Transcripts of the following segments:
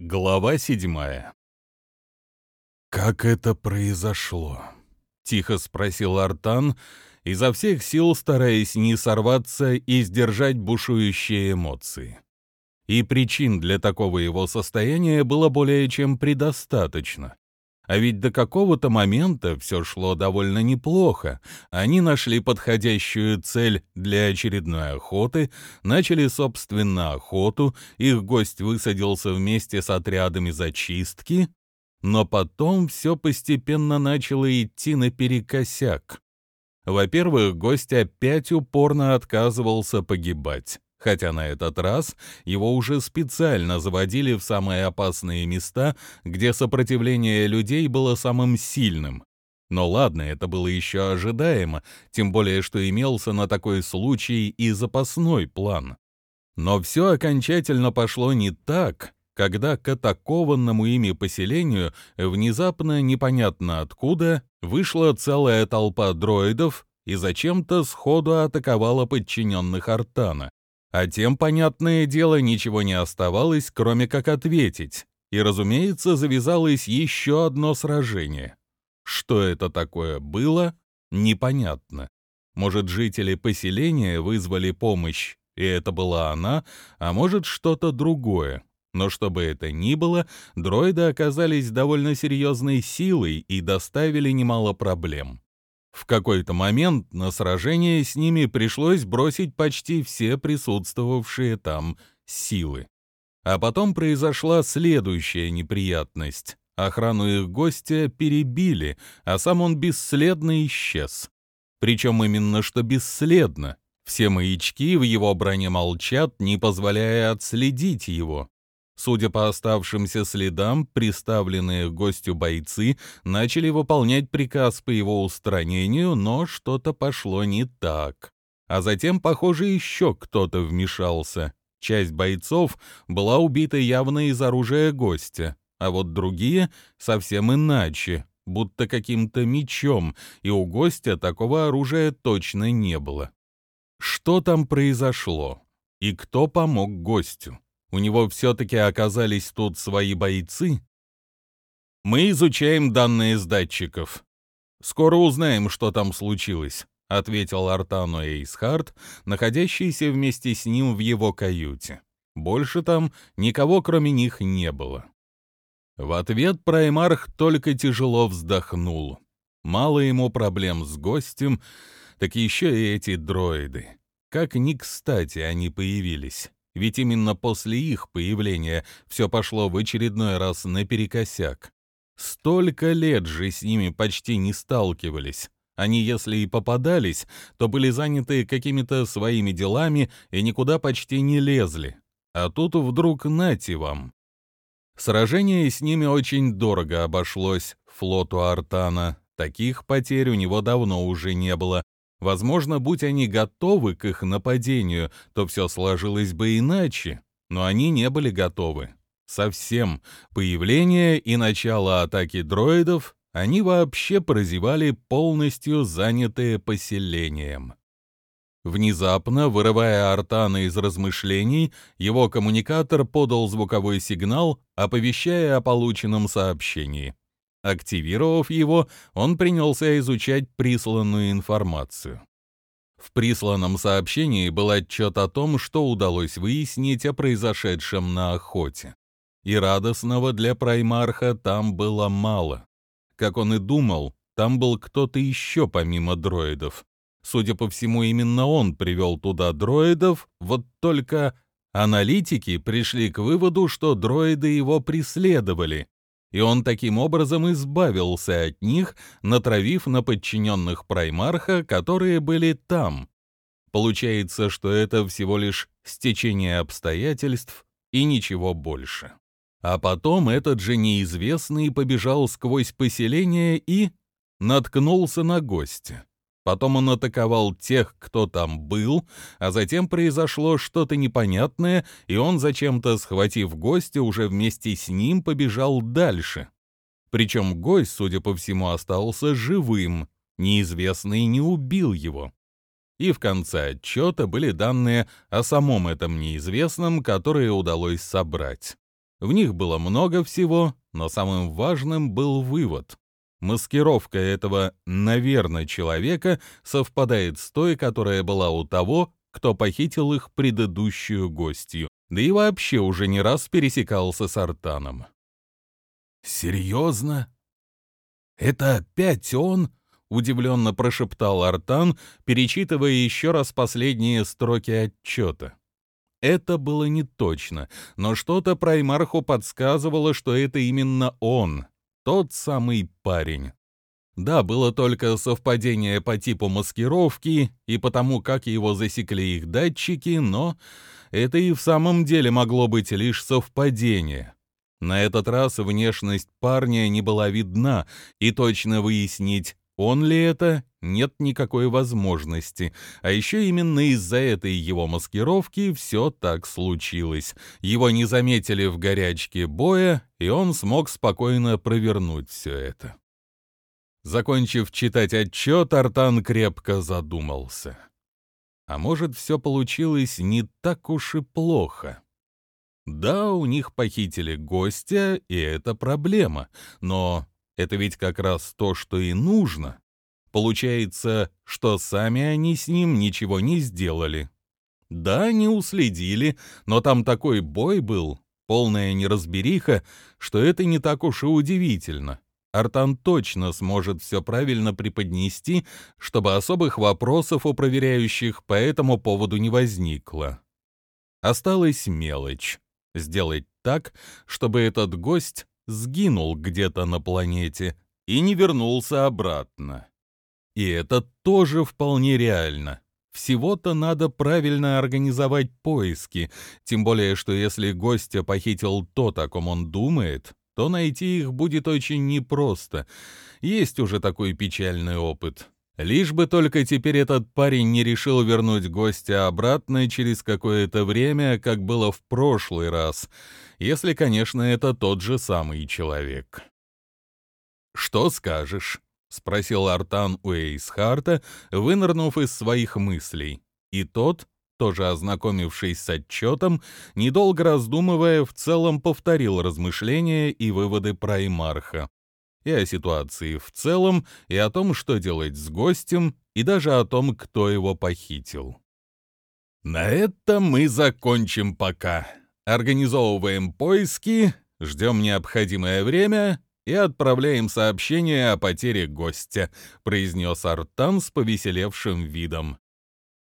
Глава седьмая. «Как это произошло?» — тихо спросил Артан, изо всех сил стараясь не сорваться и сдержать бушующие эмоции. И причин для такого его состояния было более чем предостаточно. А ведь до какого-то момента все шло довольно неплохо. Они нашли подходящую цель для очередной охоты, начали, собственно, охоту, их гость высадился вместе с отрядами зачистки, но потом все постепенно начало идти наперекосяк. Во-первых, гость опять упорно отказывался погибать хотя на этот раз его уже специально заводили в самые опасные места, где сопротивление людей было самым сильным. Но ладно, это было еще ожидаемо, тем более что имелся на такой случай и запасной план. Но все окончательно пошло не так, когда к атакованному ими поселению внезапно непонятно откуда вышла целая толпа дроидов и зачем-то сходу атаковала подчиненных Артана. А тем, понятное дело, ничего не оставалось, кроме как ответить. И, разумеется, завязалось еще одно сражение. Что это такое было, непонятно. Может, жители поселения вызвали помощь, и это была она, а может, что-то другое. Но что бы это ни было, дроиды оказались довольно серьезной силой и доставили немало проблем. В какой-то момент на сражение с ними пришлось бросить почти все присутствовавшие там силы. А потом произошла следующая неприятность. Охрану их гостя перебили, а сам он бесследно исчез. Причем именно что бесследно. Все маячки в его броне молчат, не позволяя отследить его. Судя по оставшимся следам, приставленные к гостю бойцы начали выполнять приказ по его устранению, но что-то пошло не так. А затем, похоже, еще кто-то вмешался. Часть бойцов была убита явно из оружия гостя, а вот другие совсем иначе, будто каким-то мечом, и у гостя такого оружия точно не было. Что там произошло? И кто помог гостю? У него все-таки оказались тут свои бойцы? Мы изучаем данные с датчиков. Скоро узнаем, что там случилось, ответил Артану Эйсхарт, находящийся вместе с ним в его каюте. Больше там никого, кроме них, не было. В ответ Праймарх только тяжело вздохнул. Мало ему проблем с гостем, так еще и эти дроиды. Как ни кстати они появились ведь именно после их появления все пошло в очередной раз наперекосяк. Столько лет же с ними почти не сталкивались. Они, если и попадались, то были заняты какими-то своими делами и никуда почти не лезли. А тут вдруг нате вам. Сражение с ними очень дорого обошлось флоту Артана. Таких потерь у него давно уже не было, Возможно, будь они готовы к их нападению, то все сложилось бы иначе, но они не были готовы. Совсем. Появление и начало атаки дроидов они вообще прозевали полностью занятые поселением. Внезапно, вырывая Артана из размышлений, его коммуникатор подал звуковой сигнал, оповещая о полученном сообщении. Активировав его, он принялся изучать присланную информацию. В присланном сообщении был отчет о том, что удалось выяснить о произошедшем на охоте. И радостного для Праймарха там было мало. Как он и думал, там был кто-то еще помимо дроидов. Судя по всему, именно он привел туда дроидов, вот только аналитики пришли к выводу, что дроиды его преследовали, и он таким образом избавился от них, натравив на подчиненных Праймарха, которые были там. Получается, что это всего лишь стечение обстоятельств и ничего больше. А потом этот же неизвестный побежал сквозь поселение и наткнулся на гостя. Потом он атаковал тех, кто там был, а затем произошло что-то непонятное, и он, зачем-то схватив гостя, уже вместе с ним побежал дальше. Причем гость, судя по всему, остался живым, неизвестный не убил его. И в конце отчета были данные о самом этом неизвестном, которые удалось собрать. В них было много всего, но самым важным был вывод. Маскировка этого, наверное, человека совпадает с той, которая была у того, кто похитил их предыдущую гостью, да и вообще уже не раз пересекался с Артаном. «Серьезно? Это опять он?» — удивленно прошептал Артан, перечитывая еще раз последние строки отчета. Это было не точно, но что-то Праймарху подсказывало, что это именно он, тот самый парень. Да, было только совпадение по типу маскировки и потому, как его засекли их датчики, но это и в самом деле могло быть лишь совпадение. На этот раз внешность парня не была видна, и точно выяснить, он ли это, нет никакой возможности. А еще именно из-за этой его маскировки все так случилось. Его не заметили в горячке боя, и он смог спокойно провернуть все это. Закончив читать отчет, Артан крепко задумался. А может, все получилось не так уж и плохо? Да, у них похитили гостя, и это проблема, но это ведь как раз то, что и нужно. Получается, что сами они с ним ничего не сделали. Да, не уследили, но там такой бой был, полная неразбериха, что это не так уж и удивительно. Артан точно сможет все правильно преподнести, чтобы особых вопросов у проверяющих по этому поводу не возникло. Осталась мелочь — сделать так, чтобы этот гость сгинул где-то на планете и не вернулся обратно. И это тоже вполне реально. Всего-то надо правильно организовать поиски, тем более, что если гостя похитил тот, о ком он думает, то найти их будет очень непросто. Есть уже такой печальный опыт. Лишь бы только теперь этот парень не решил вернуть гостя обратно через какое-то время, как было в прошлый раз, если, конечно, это тот же самый человек. «Что скажешь?» — спросил Артан у Эйсхарта, вынырнув из своих мыслей. И тот, тоже ознакомившись с отчетом, недолго раздумывая, в целом повторил размышления и выводы Праймарха. И о ситуации в целом, и о том, что делать с гостем, и даже о том, кто его похитил. На этом мы закончим пока. Организовываем поиски, ждем необходимое время и отправляем сообщение о потере гостя», — произнес Артан с повеселевшим видом.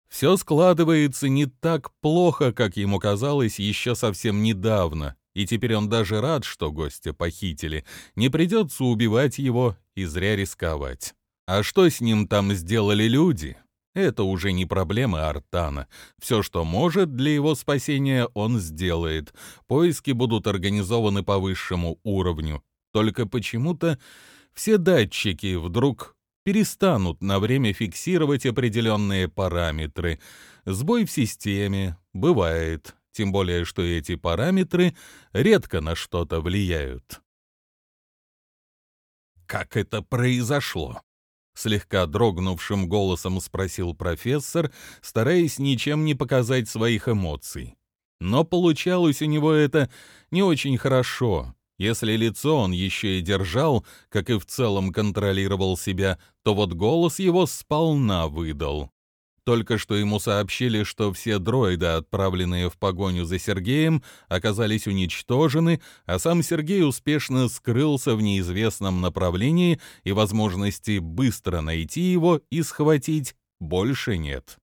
Все складывается не так плохо, как ему казалось еще совсем недавно, и теперь он даже рад, что гостя похитили. Не придется убивать его и зря рисковать. А что с ним там сделали люди? Это уже не проблема Артана. Все, что может для его спасения, он сделает. Поиски будут организованы по высшему уровню. Только почему-то все датчики вдруг перестанут на время фиксировать определенные параметры. Сбой в системе бывает, тем более что эти параметры редко на что-то влияют. «Как это произошло?» — слегка дрогнувшим голосом спросил профессор, стараясь ничем не показать своих эмоций. Но получалось у него это не очень хорошо, если лицо он еще и держал, как и в целом контролировал себя, то вот голос его сполна выдал. Только что ему сообщили, что все дроиды, отправленные в погоню за Сергеем, оказались уничтожены, а сам Сергей успешно скрылся в неизвестном направлении, и возможности быстро найти его и схватить больше нет.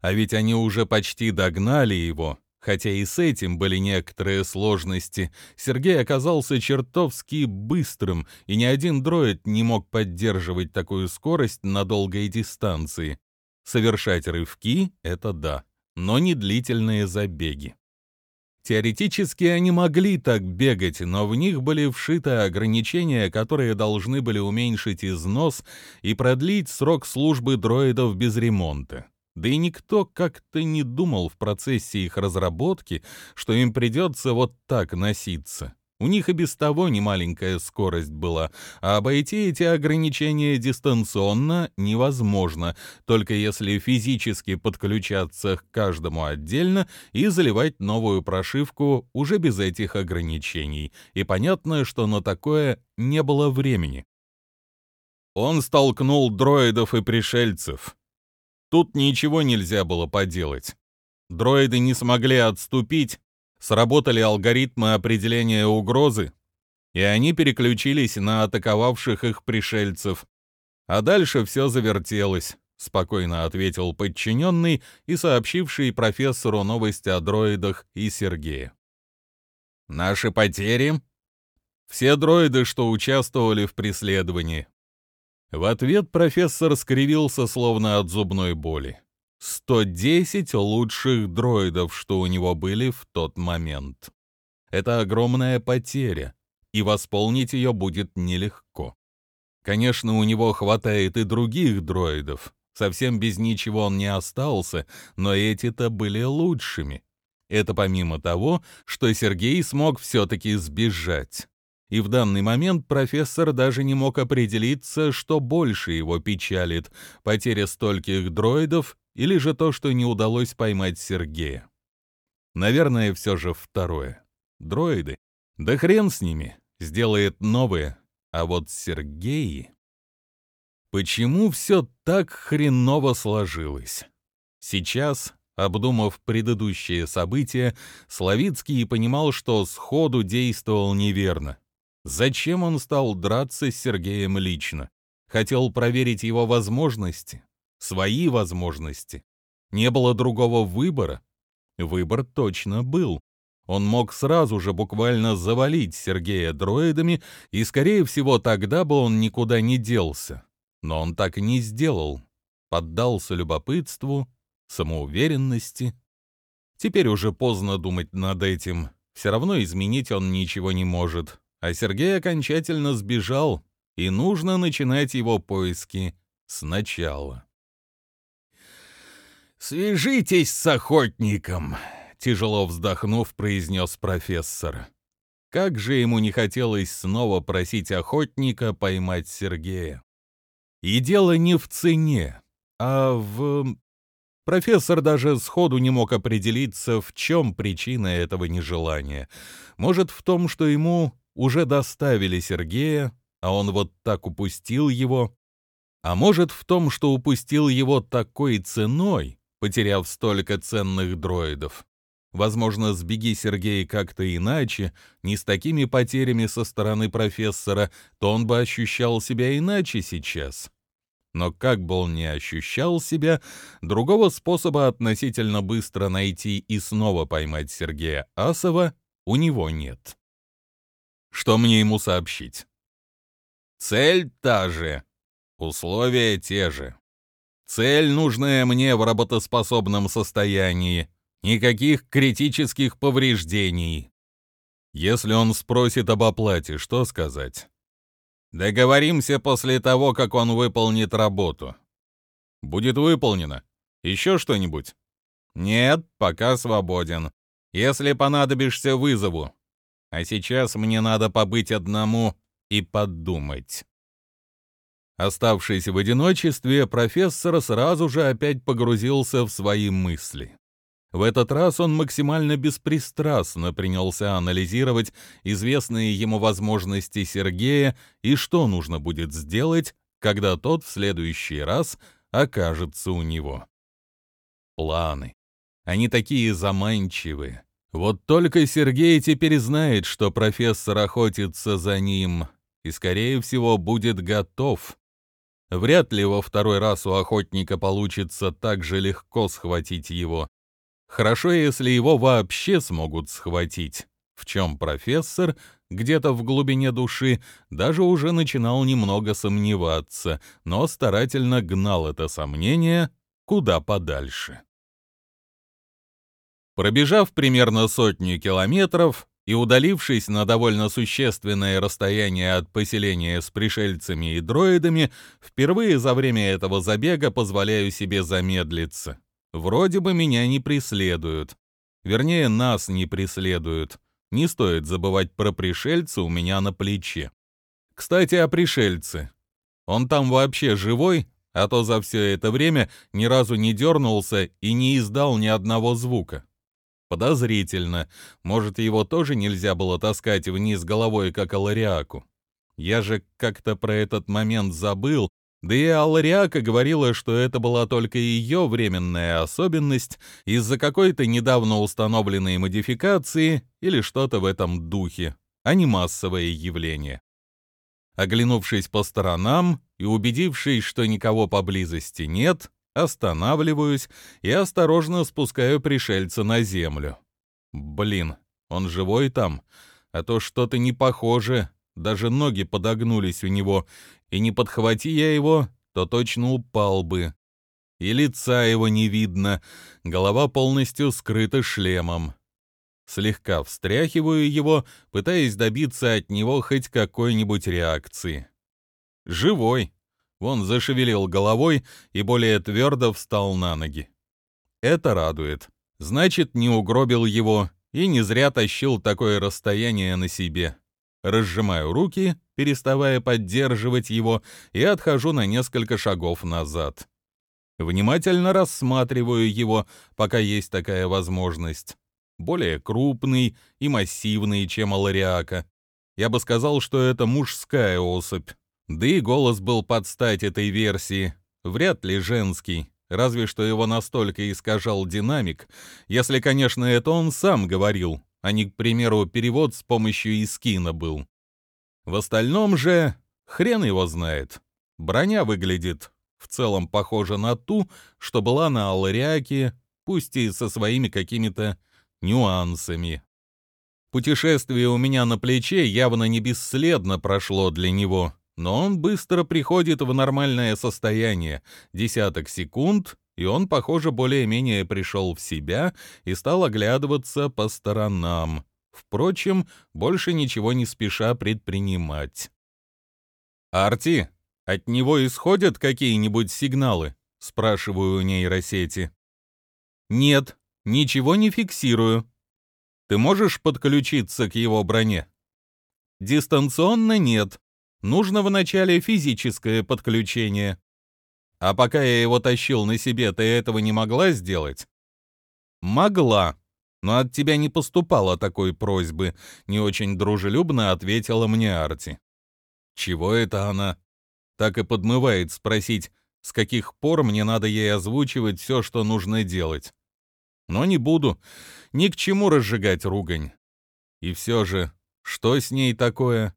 А ведь они уже почти догнали его, Хотя и с этим были некоторые сложности, Сергей оказался чертовски быстрым, и ни один дроид не мог поддерживать такую скорость на долгой дистанции. Совершать рывки — это да, но не длительные забеги. Теоретически они могли так бегать, но в них были вшиты ограничения, которые должны были уменьшить износ и продлить срок службы дроидов без ремонта. Да и никто как-то не думал в процессе их разработки, что им придется вот так носиться. У них и без того немаленькая скорость была, а обойти эти ограничения дистанционно невозможно, только если физически подключаться к каждому отдельно и заливать новую прошивку уже без этих ограничений. И понятно, что на такое не было времени. Он столкнул дроидов и пришельцев. Тут ничего нельзя было поделать. Дроиды не смогли отступить, сработали алгоритмы определения угрозы, и они переключились на атаковавших их пришельцев. А дальше все завертелось, спокойно ответил подчиненный и сообщивший профессору новости о дроидах и Сергея. Наши потери? Все дроиды, что участвовали в преследовании. В ответ профессор скривился словно от зубной боли. 110 лучших дроидов, что у него были в тот момент. Это огромная потеря, и восполнить ее будет нелегко. Конечно, у него хватает и других дроидов. Совсем без ничего он не остался, но эти-то были лучшими. Это помимо того, что Сергей смог все-таки сбежать. И в данный момент профессор даже не мог определиться, что больше его печалит — потеря стольких дроидов или же то, что не удалось поймать Сергея. Наверное, все же второе. Дроиды. Да хрен с ними. Сделает новые. А вот Сергей... Почему все так хреново сложилось? Сейчас, обдумав предыдущие события, Славицкий понимал, что сходу действовал неверно. Зачем он стал драться с Сергеем лично? Хотел проверить его возможности? свои возможности. Не было другого выбора. Выбор точно был. Он мог сразу же буквально завалить Сергея дроидами, и, скорее всего, тогда бы он никуда не делся. Но он так и не сделал. Поддался любопытству, самоуверенности. Теперь уже поздно думать над этим. Все равно изменить он ничего не может. А Сергей окончательно сбежал, и нужно начинать его поиски сначала. «Свяжитесь с охотником», — тяжело вздохнув, произнес профессор. Как же ему не хотелось снова просить охотника поймать Сергея. И дело не в цене, а в... Профессор даже сходу не мог определиться, в чем причина этого нежелания. Может, в том, что ему уже доставили Сергея, а он вот так упустил его. А может, в том, что упустил его такой ценой, потеряв столько ценных дроидов. Возможно, сбеги Сергей как-то иначе, не с такими потерями со стороны профессора, то он бы ощущал себя иначе сейчас. Но как бы он ни ощущал себя, другого способа относительно быстро найти и снова поймать Сергея Асова у него нет. Что мне ему сообщить? Цель та же, условия те же. Цель, нужная мне в работоспособном состоянии. Никаких критических повреждений. Если он спросит об оплате, что сказать? Договоримся после того, как он выполнит работу. Будет выполнено. Еще что-нибудь? Нет, пока свободен. Если понадобишься, вызову. А сейчас мне надо побыть одному и подумать. Оставшись в одиночестве, профессор сразу же опять погрузился в свои мысли. В этот раз он максимально беспристрастно принялся анализировать известные ему возможности Сергея и что нужно будет сделать, когда тот в следующий раз окажется у него. Планы. Они такие заманчивые. Вот только Сергей теперь знает, что профессор охотится за ним и, скорее всего, будет готов. Вряд ли во второй раз у охотника получится так же легко схватить его. Хорошо, если его вообще смогут схватить. В чем профессор, где-то в глубине души, даже уже начинал немного сомневаться, но старательно гнал это сомнение куда подальше. Пробежав примерно сотню километров, и, удалившись на довольно существенное расстояние от поселения с пришельцами и дроидами, впервые за время этого забега позволяю себе замедлиться. Вроде бы меня не преследуют. Вернее, нас не преследуют. Не стоит забывать про пришельца у меня на плече. Кстати, о пришельце. Он там вообще живой, а то за все это время ни разу не дернулся и не издал ни одного звука. Подозрительно. Может, его тоже нельзя было таскать вниз головой, как Алариаку. Я же как-то про этот момент забыл, да и Алариака говорила, что это была только ее временная особенность из-за какой-то недавно установленной модификации или что-то в этом духе, а не массовое явление. Оглянувшись по сторонам и убедившись, что никого поблизости нет, Останавливаюсь и осторожно спускаю пришельца на землю. Блин, он живой там, а то что-то не похоже, даже ноги подогнулись у него, и не подхвати я его, то точно упал бы. И лица его не видно, голова полностью скрыта шлемом. Слегка встряхиваю его, пытаясь добиться от него хоть какой-нибудь реакции. Живой, Вон зашевелил головой и более твердо встал на ноги. Это радует. Значит, не угробил его и не зря тащил такое расстояние на себе. Разжимаю руки, переставая поддерживать его, и отхожу на несколько шагов назад. Внимательно рассматриваю его, пока есть такая возможность. Более крупный и массивный, чем Алариака. Я бы сказал, что это мужская особь. Да и голос был под стать этой версии, вряд ли женский, разве что его настолько искажал динамик, если, конечно, это он сам говорил, а не, к примеру, перевод с помощью искина был. В остальном же хрен его знает. Броня выглядит в целом похожа на ту, что была на Алариаке, пусть и со своими какими-то нюансами. Путешествие у меня на плече явно не бесследно прошло для него, но он быстро приходит в нормальное состояние. Десяток секунд, и он, похоже, более-менее пришел в себя и стал оглядываться по сторонам. Впрочем, больше ничего не спеша предпринимать. «Арти, от него исходят какие-нибудь сигналы?» — спрашиваю у нейросети. «Нет, ничего не фиксирую. Ты можешь подключиться к его броне?» «Дистанционно нет, Нужно вначале физическое подключение. А пока я его тащил на себе, ты этого не могла сделать? Могла, но от тебя не поступало такой просьбы, не очень дружелюбно ответила мне Арти. Чего это она? Так и подмывает спросить, с каких пор мне надо ей озвучивать все, что нужно делать. Но не буду, ни к чему разжигать ругань. И все же, что с ней такое?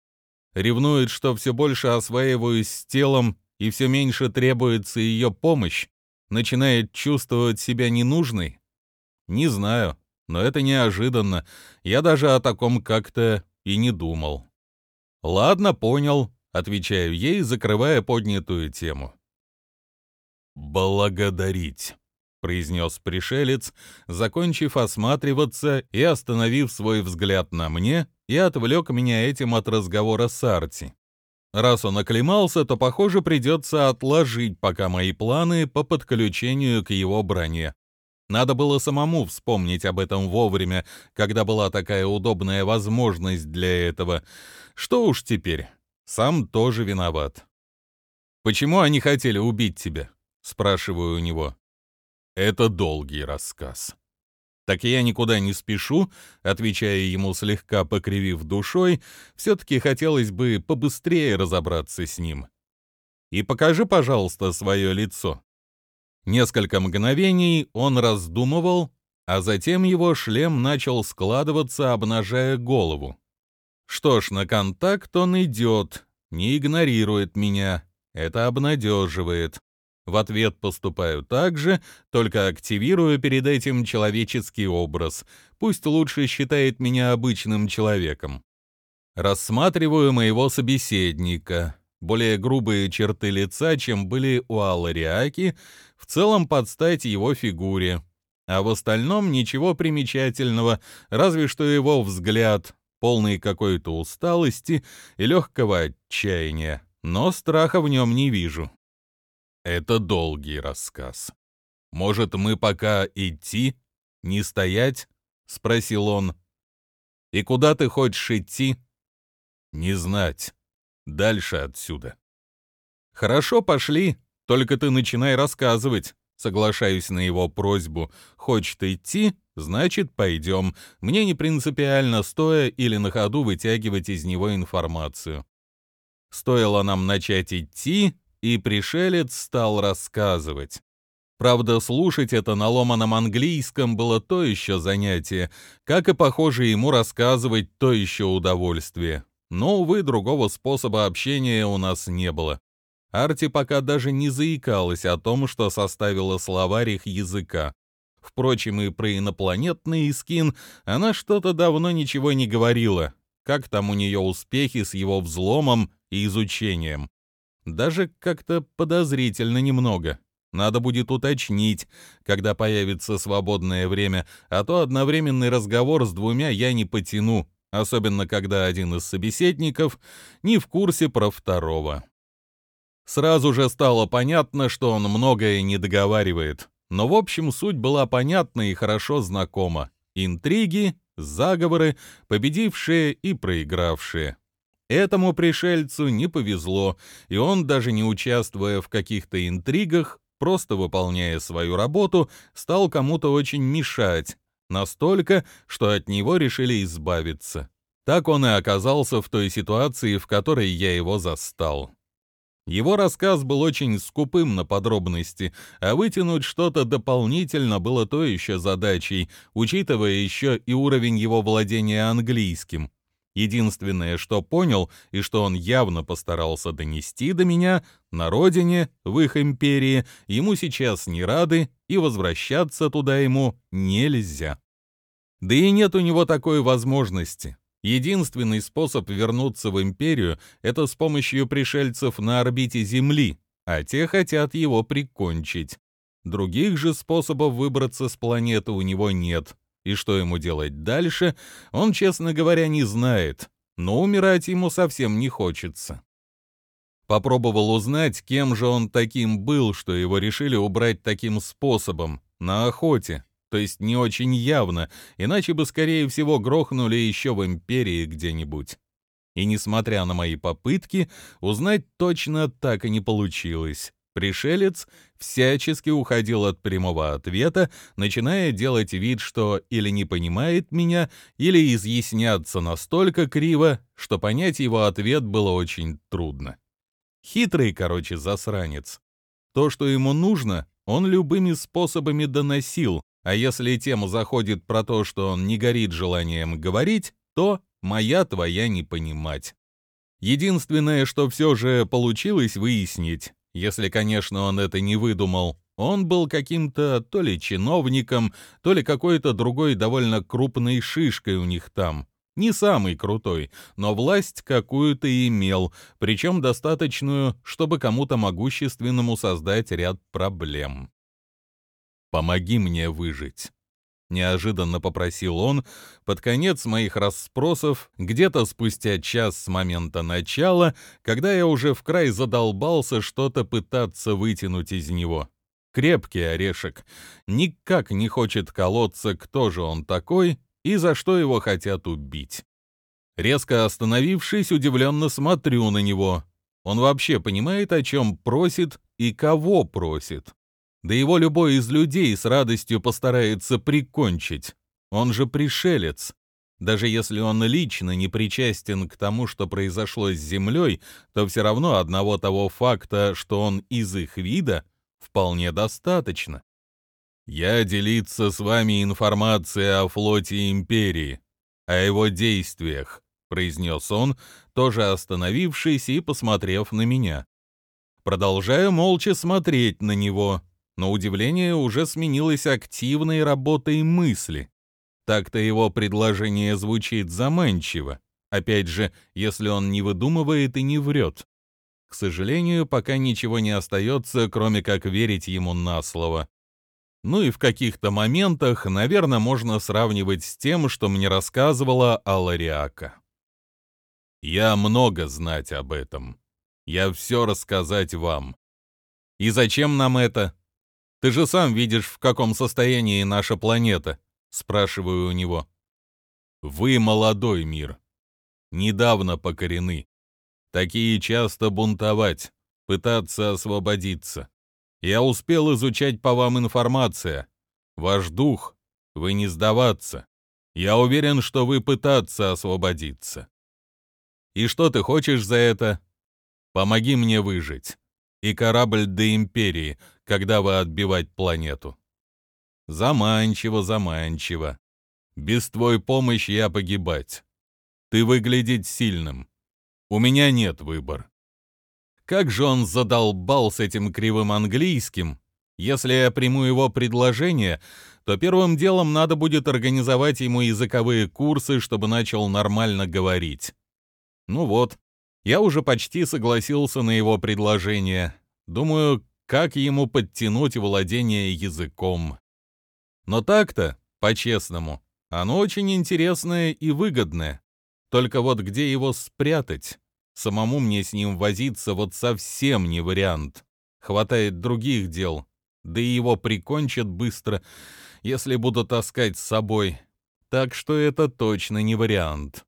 Ревнует, что все больше осваиваюсь с телом и все меньше требуется ее помощь, начинает чувствовать себя ненужной? Не знаю, но это неожиданно. Я даже о таком как-то и не думал. Ладно, понял, отвечаю ей, закрывая поднятую тему. Благодарить произнес пришелец, закончив осматриваться и остановив свой взгляд на мне, и отвлек меня этим от разговора с Арти. Раз он оклемался, то, похоже, придется отложить пока мои планы по подключению к его броне. Надо было самому вспомнить об этом вовремя, когда была такая удобная возможность для этого. Что уж теперь, сам тоже виноват. «Почему они хотели убить тебя?» — спрашиваю у него. Это долгий рассказ. Так я никуда не спешу, отвечая ему слегка покривив душой, все-таки хотелось бы побыстрее разобраться с ним. И покажи, пожалуйста, свое лицо. Несколько мгновений он раздумывал, а затем его шлем начал складываться, обнажая голову. Что ж, на контакт он идет, не игнорирует меня. Это обнадеживает. В ответ поступаю так же, только активирую перед этим человеческий образ. Пусть лучше считает меня обычным человеком. Рассматриваю моего собеседника. Более грубые черты лица, чем были у Аллариаки, в целом под стать его фигуре. А в остальном ничего примечательного, разве что его взгляд, полный какой-то усталости и легкого отчаяния. Но страха в нем не вижу. Это долгий рассказ. Может, мы пока идти, не стоять? спросил он. И куда ты хочешь идти? Не знать. Дальше отсюда. Хорошо, пошли. Только ты начинай рассказывать. Соглашаюсь на его просьбу. Хочет идти, значит, пойдем. Мне не принципиально, стоя или на ходу вытягивать из него информацию. Стоило нам начать идти, и пришелец стал рассказывать. Правда, слушать это на ломаном английском было то еще занятие, как и, похоже, ему рассказывать то еще удовольствие. Но, увы, другого способа общения у нас не было. Арти пока даже не заикалась о том, что составила словарь их языка. Впрочем, и про инопланетный скин она что-то давно ничего не говорила. Как там у нее успехи с его взломом и изучением? Даже как-то подозрительно немного. Надо будет уточнить, когда появится свободное время, а то одновременный разговор с двумя я не потяну, особенно когда один из собеседников не в курсе про второго. Сразу же стало понятно, что он многое не договаривает. Но в общем суть была понятна и хорошо знакома. Интриги, заговоры, победившие и проигравшие. Этому пришельцу не повезло, и он, даже не участвуя в каких-то интригах, просто выполняя свою работу, стал кому-то очень мешать, настолько, что от него решили избавиться. Так он и оказался в той ситуации, в которой я его застал. Его рассказ был очень скупым на подробности, а вытянуть что-то дополнительно было то еще задачей, учитывая еще и уровень его владения английским. Единственное, что понял и что он явно постарался донести до меня, на родине, в их империи, ему сейчас не рады, и возвращаться туда ему нельзя. Да и нет у него такой возможности. Единственный способ вернуться в империю — это с помощью пришельцев на орбите Земли, а те хотят его прикончить. Других же способов выбраться с планеты у него нет. И что ему делать дальше, он, честно говоря, не знает, но умирать ему совсем не хочется. Попробовал узнать, кем же он таким был, что его решили убрать таким способом, на охоте то есть не очень явно, иначе бы, скорее всего, грохнули еще в империи где-нибудь. И несмотря на мои попытки, узнать точно так и не получилось. Пришелец всячески уходил от прямого ответа, начиная делать вид, что или не понимает меня, или изъясняться настолько криво, что понять его ответ было очень трудно. Хитрый, короче, засранец. То, что ему нужно, он любыми способами доносил, а если тема заходит про то, что он не горит желанием говорить, то моя твоя не понимать. Единственное, что все же получилось выяснить, если, конечно, он это не выдумал, он был каким-то то ли чиновником, то ли какой-то другой довольно крупной шишкой у них там. Не самый крутой, но власть какую-то имел, причем достаточную, чтобы кому-то могущественному создать ряд проблем. Помоги мне выжить. Неожиданно попросил он под конец моих расспросов, где-то спустя час с момента начала, когда я уже в край задолбался что-то пытаться вытянуть из него. Крепкий орешек. Никак не хочет колоться, кто же он такой и за что его хотят убить. Резко остановившись, удивленно смотрю на него. Он вообще понимает, о чем просит и кого просит. Да его любой из людей с радостью постарается прикончить. Он же пришелец. Даже если он лично не причастен к тому, что произошло с Землей, то все равно одного того факта, что он из их вида, вполне достаточно. Я делиться с вами информацией о флоте Империи, о его действиях, произнес он, тоже остановившись и посмотрев на меня. Продолжаю молча смотреть на него, но удивление уже сменилось активной работой мысли. Так-то его предложение звучит заманчиво. Опять же, если он не выдумывает и не врет. К сожалению, пока ничего не остается, кроме как верить ему на слово. Ну и в каких-то моментах, наверное, можно сравнивать с тем, что мне рассказывала Алариака. Я много знать об этом. Я все рассказать вам. И зачем нам это? Ты же сам видишь, в каком состоянии наша планета, спрашиваю у него. Вы молодой мир. Недавно покорены. Такие часто бунтовать, пытаться освободиться. Я успел изучать по вам информация. Ваш дух, вы не сдаваться. Я уверен, что вы пытаться освободиться. И что ты хочешь за это? Помоги мне выжить. И корабль до Империи, когда отбивать планету. Заманчиво, заманчиво. Без твой помощи я погибать. Ты выглядеть сильным. У меня нет выбор. Как же он задолбал с этим кривым английским. Если я приму его предложение, то первым делом надо будет организовать ему языковые курсы, чтобы начал нормально говорить. Ну вот, я уже почти согласился на его предложение. Думаю, как ему подтянуть владение языком. Но так-то, по-честному, оно очень интересное и выгодное. Только вот где его спрятать? Самому мне с ним возиться вот совсем не вариант. Хватает других дел, да и его прикончат быстро, если буду таскать с собой. Так что это точно не вариант.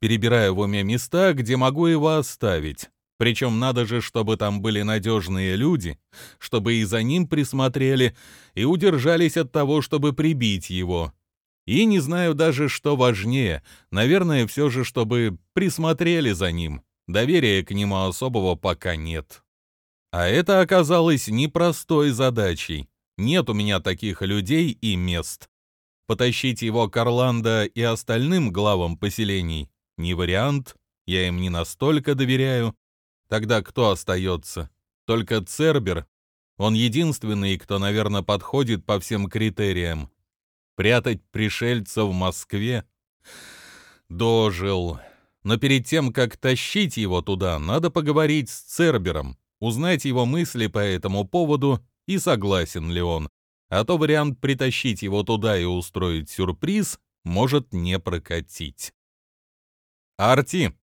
Перебираю в уме места, где могу его оставить. Причем надо же, чтобы там были надежные люди, чтобы и за ним присмотрели, и удержались от того, чтобы прибить его. И не знаю даже, что важнее. Наверное, все же, чтобы присмотрели за ним. Доверия к нему особого пока нет. А это оказалось непростой задачей. Нет у меня таких людей и мест. Потащить его к Орландо и остальным главам поселений не вариант, я им не настолько доверяю. Тогда кто остается? Только Цербер. Он единственный, кто, наверное, подходит по всем критериям. Прятать пришельца в Москве? Дожил. Но перед тем, как тащить его туда, надо поговорить с Цербером, узнать его мысли по этому поводу и согласен ли он. А то вариант притащить его туда и устроить сюрприз может не прокатить. «Арти,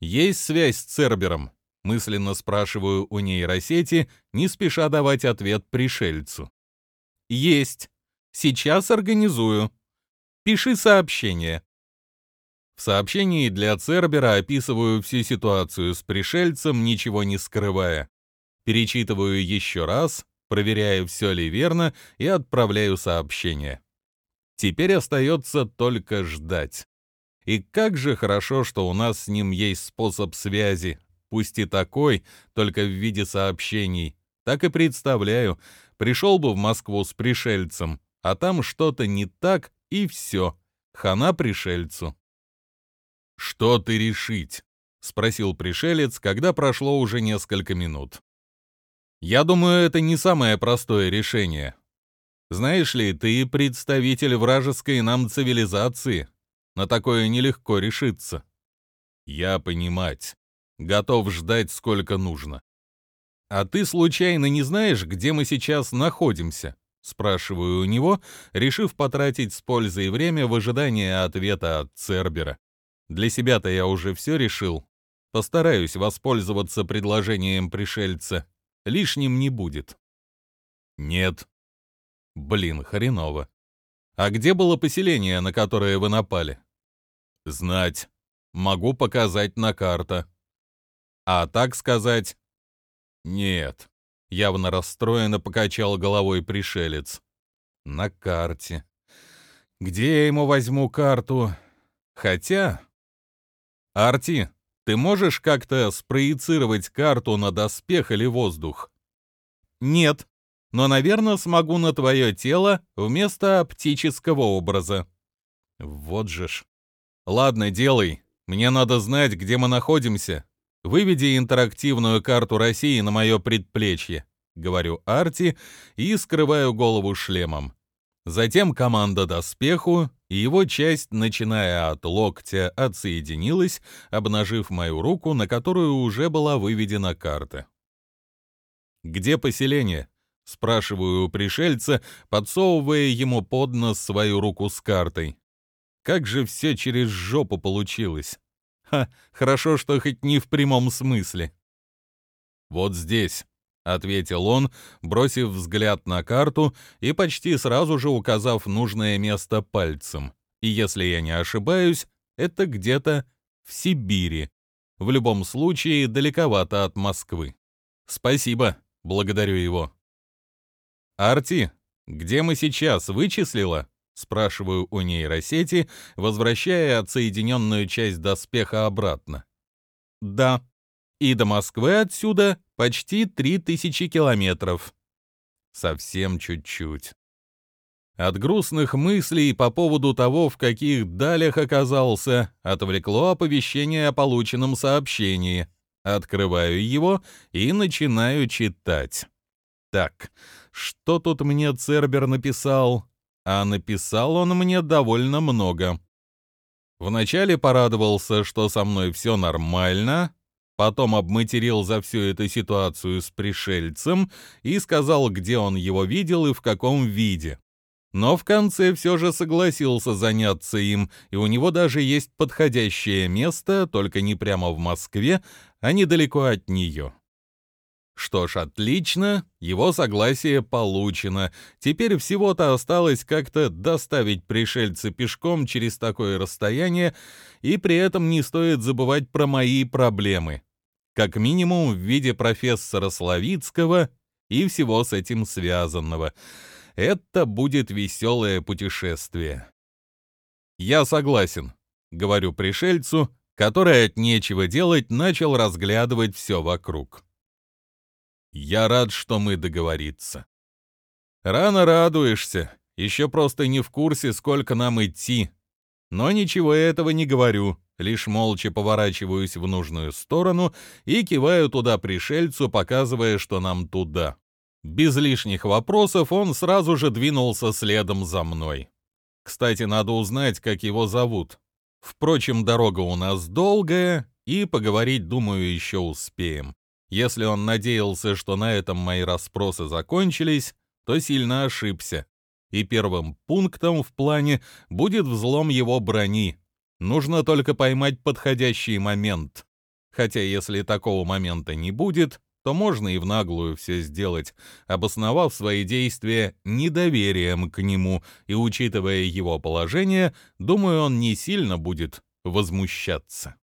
есть связь с Цербером?» Мысленно спрашиваю у нейросети, не спеша давать ответ пришельцу. «Есть. Сейчас организую. Пиши сообщение». В сообщении для Цербера описываю всю ситуацию с пришельцем, ничего не скрывая. Перечитываю еще раз, проверяю, все ли верно, и отправляю сообщение. Теперь остается только ждать. И как же хорошо, что у нас с ним есть способ связи, пусть и такой, только в виде сообщений. Так и представляю, пришел бы в Москву с пришельцем, а там что-то не так, и все, хана пришельцу. «Что ты решить?» — спросил пришелец, когда прошло уже несколько минут. «Я думаю, это не самое простое решение. Знаешь ли, ты представитель вражеской нам цивилизации, на такое нелегко решиться. Я понимать. Готов ждать сколько нужно. А ты случайно не знаешь, где мы сейчас находимся? Спрашиваю у него, решив потратить с пользой время в ожидании ответа от Цербера. Для себя-то я уже все решил. Постараюсь воспользоваться предложением пришельца. Лишним не будет. Нет. Блин, хреново. А где было поселение, на которое вы напали? Знать. Могу показать на карта. А так сказать? Нет. Явно расстроенно покачал головой пришелец. На карте. Где я ему возьму карту? Хотя... Арти, ты можешь как-то спроецировать карту на доспех или воздух? Нет, но, наверное, смогу на твое тело вместо оптического образа. Вот же ж. Ладно, делай. Мне надо знать, где мы находимся. Выведи интерактивную карту России на мое предплечье, говорю Арти и скрываю голову шлемом. Затем команда доспеху, и его часть, начиная от локтя, отсоединилась, обнажив мою руку, на которую уже была выведена карта. «Где поселение?» — спрашиваю у пришельца, подсовывая ему под нос свою руку с картой. Как же все через жопу получилось. Ха, хорошо, что хоть не в прямом смысле. «Вот здесь», — ответил он, бросив взгляд на карту и почти сразу же указав нужное место пальцем. И если я не ошибаюсь, это где-то в Сибири. В любом случае, далековато от Москвы. Спасибо, благодарю его. Арти, где мы сейчас, вычислила? Спрашиваю у нейросети, возвращая отсоединенную часть доспеха обратно. Да. И до Москвы отсюда почти 3000 километров. Совсем чуть-чуть. От грустных мыслей по поводу того, в каких далях оказался, отвлекло оповещение о полученном сообщении. Открываю его и начинаю читать. Так, что тут мне Цербер написал? А написал он мне довольно много. Вначале порадовался, что со мной все нормально, потом обматерил за всю эту ситуацию с пришельцем и сказал, где он его видел и в каком виде но в конце все же согласился заняться им, и у него даже есть подходящее место, только не прямо в Москве, а недалеко от нее. Что ж, отлично, его согласие получено. Теперь всего-то осталось как-то доставить пришельца пешком через такое расстояние, и при этом не стоит забывать про мои проблемы. Как минимум в виде профессора Славицкого и всего с этим связанного — это будет веселое путешествие. Я согласен, говорю пришельцу, который от нечего делать начал разглядывать все вокруг. Я рад, что мы договориться. Рано радуешься, еще просто не в курсе, сколько нам идти. Но ничего этого не говорю, лишь молча поворачиваюсь в нужную сторону и киваю туда пришельцу, показывая, что нам туда. Без лишних вопросов он сразу же двинулся следом за мной. Кстати, надо узнать, как его зовут. Впрочем, дорога у нас долгая, и поговорить, думаю, еще успеем. Если он надеялся, что на этом мои расспросы закончились, то сильно ошибся. И первым пунктом в плане будет взлом его брони. Нужно только поймать подходящий момент. Хотя если такого момента не будет, то можно и в наглую все сделать, обосновав свои действия недоверием к нему, и, учитывая его положение, думаю, он не сильно будет возмущаться.